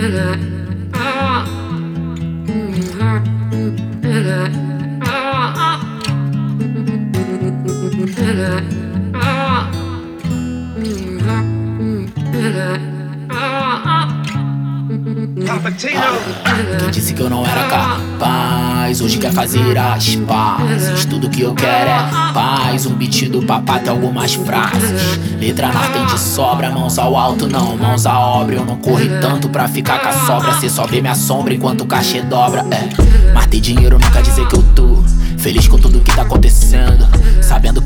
Yeah. Quem disse que eu não era capaz? Hoje quer fazer as pazes. Tudo que eu quero é paz. Um beat do papai tem algumas frases. Letra na tem de sobra, mãos ao alto, não, mãos à obra. Eu não corri tanto pra ficar com a sobra. Cê só vê minha sombra enquanto o cachê dobra. É, mas ter dinheiro não quer dizer que eu tô. Feliz com tudo que tá acontecendo. Sabendo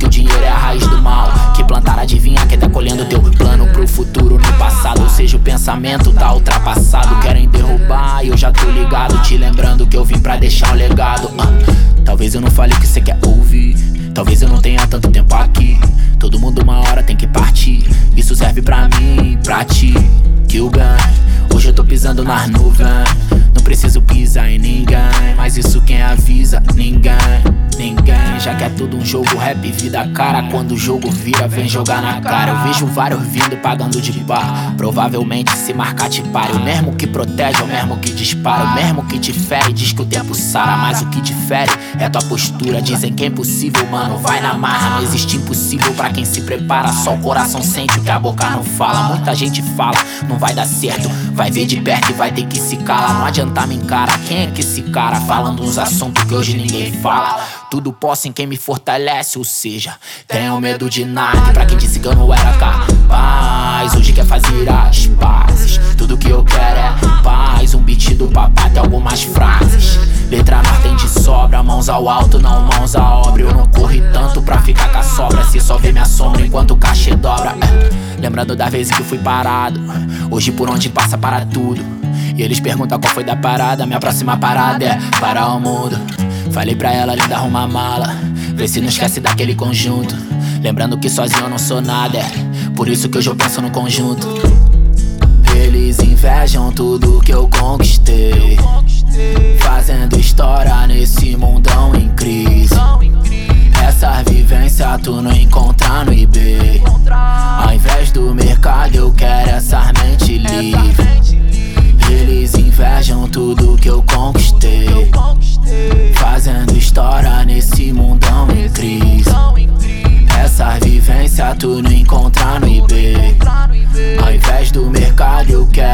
pensamento tá ultrapassado. Querem derrubar e eu já tô ligado. Te lembrando que eu vim pra deixar um legado. Uh, talvez eu não fale o que você quer ouvir. Talvez eu não tenha tanto tempo aqui. Todo mundo uma hora tem que partir. Isso serve pra mim, pra ti. Ganho. Hoje eu tô pisando nas nuvens. Não preciso pisar em ninguém. Mas isso quem avisa? Ninguém, ninguém. Já que é tudo um jogo rap, vida cara. Quando o jogo vira, vem jogar na cara. Eu vejo vários vindo pagando de par. Provavelmente se marcar te pare. O mesmo que protege, o mesmo que dispara. O mesmo que te fere, diz que o tempo sara. Mas o que difere é tua postura. Dizem que é impossível, mano. Vai na marra. Não existe impossível pra quem se prepara. Só o coração sente o que a boca não fala. Muita gente fala, não vai dar certo. Vai ver de perto e vai ter que se calar. Não adianta me encarar. Quem é que esse cara falando uns assuntos que hoje ninguém fala? Tudo posso em quem me fortalece, ou seja, tenho medo de nada. Pra quem disse que eu não era capaz, hoje quer fazer as pazes. Tudo que eu quero é paz. Um beat do papai tem algumas frases. Letra na tem de sobra, mãos ao alto, não mãos à obra. Eu não corri tanto pra ficar com a sobra. Se só vê minha sombra enquanto o cachê dobra. Lembrando das vezes que fui parado. Hoje por onde passa para tudo. E eles perguntam qual foi da parada. Minha próxima parada é parar o mundo. Falei pra ela linda arrumar mala. Vê se não esquece daquele conjunto. Lembrando que sozinho eu não sou nada. É por isso que hoje eu penso no conjunto. Eles invejam tudo que eu conquistei. Fazendo história vivência tu não encontra no eBay. Ao invés do mercado, eu quero